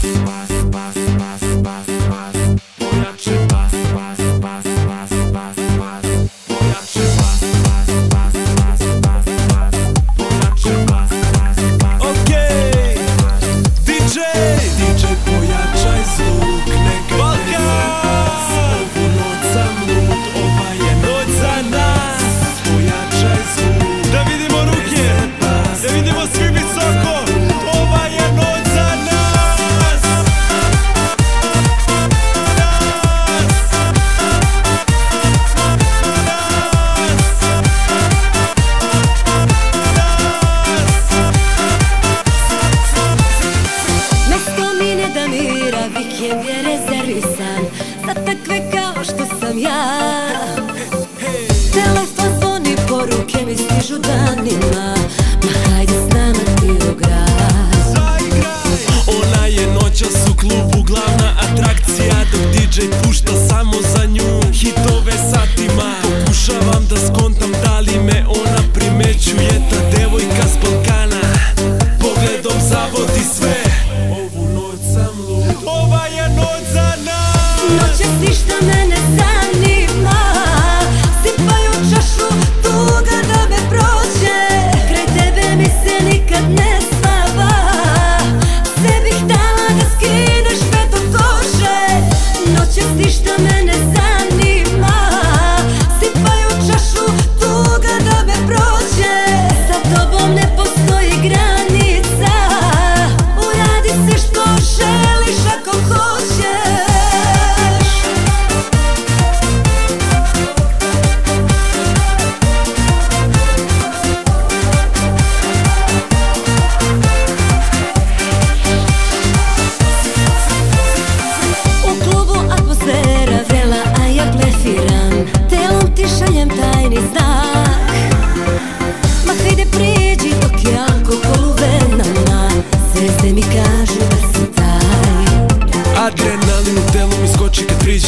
paz, passa, passa. paz. je rezervisan Za takve kao što sam ja. Telefon zvoni, poruke mi stižu danima. Ma hajde s nama ti u grad Ona je noćas u klubu glavna atrakcija Dok DJ pušta samo za nju. Hitove satima Pokušavam da skontam da li me ona primećuje tako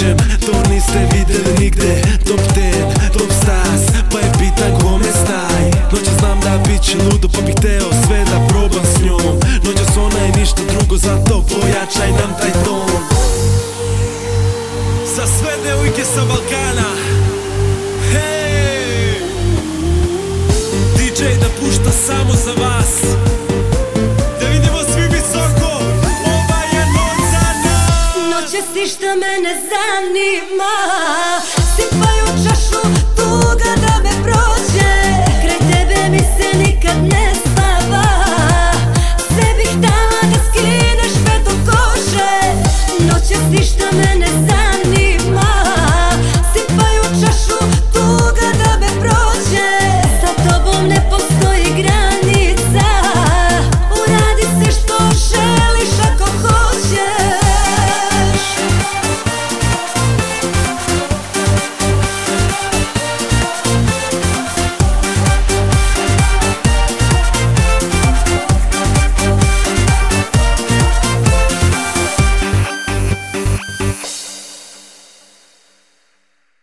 plaćem To niste vidjeli nigde. Top 10, top stars Pa je pitan kome staj. Noće znam da bit će ludo Pa bih teo sve da probam s njom. Noćas ona je ništa drugo Zato pojačaj nam taj ton. Za sve devojke sa Balkana danima. Sipaju čašu tuga da me prođe. Kraj tebe mi se nikad ne spava. Sve bih dala da skineš petom kože. Noćas ništa ne